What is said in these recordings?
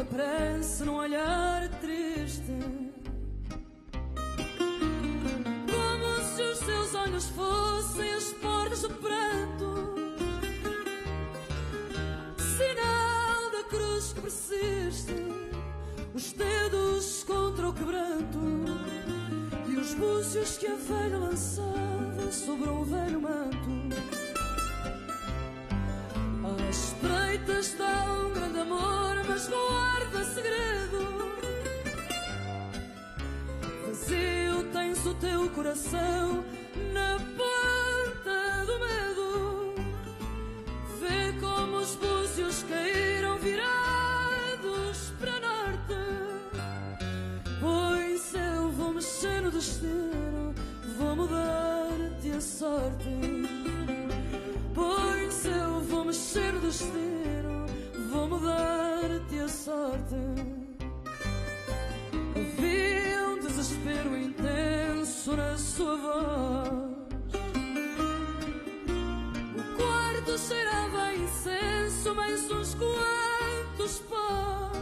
Havia a solidão da pressa num olhar triste. Como se os seus olhos fossem as portas do pranto. Sinal da cruz que persiste. Os dedos contra o quebranto. E os búzios que a velha lançava sobre o velho manto. À espreita está teu coração na ponta do medo. Vê como os búzios caíram virados para norte. Pois eu vou mexer no destino, vou mudar-te a sorte. Pois eu vou mexer no sua voz. O quarto cheirava incenso, mais uns quantos pós.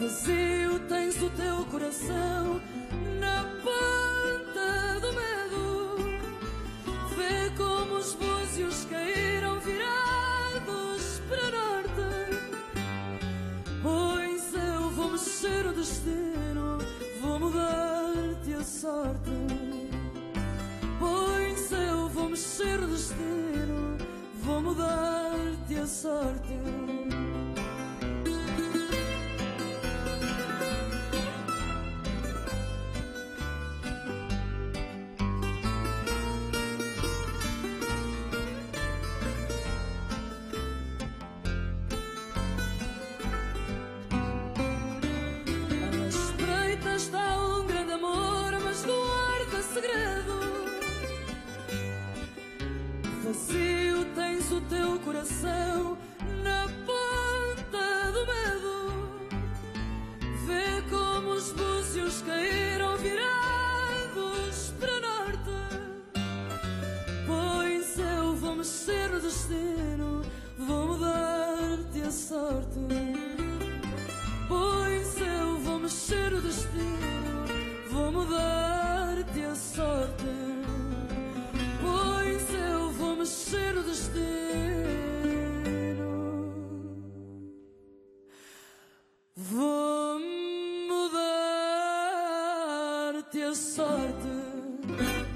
Vazio tens o teu coração na ponta do medo. Vê como os búzios caíram virados para norte. Pois eu vou mexer o destino, vou mudar-te a sorte. Pois eu vou mexer o destino, vou mudar-te a sorte. Vazio tens o teu coração na ponta a sorte.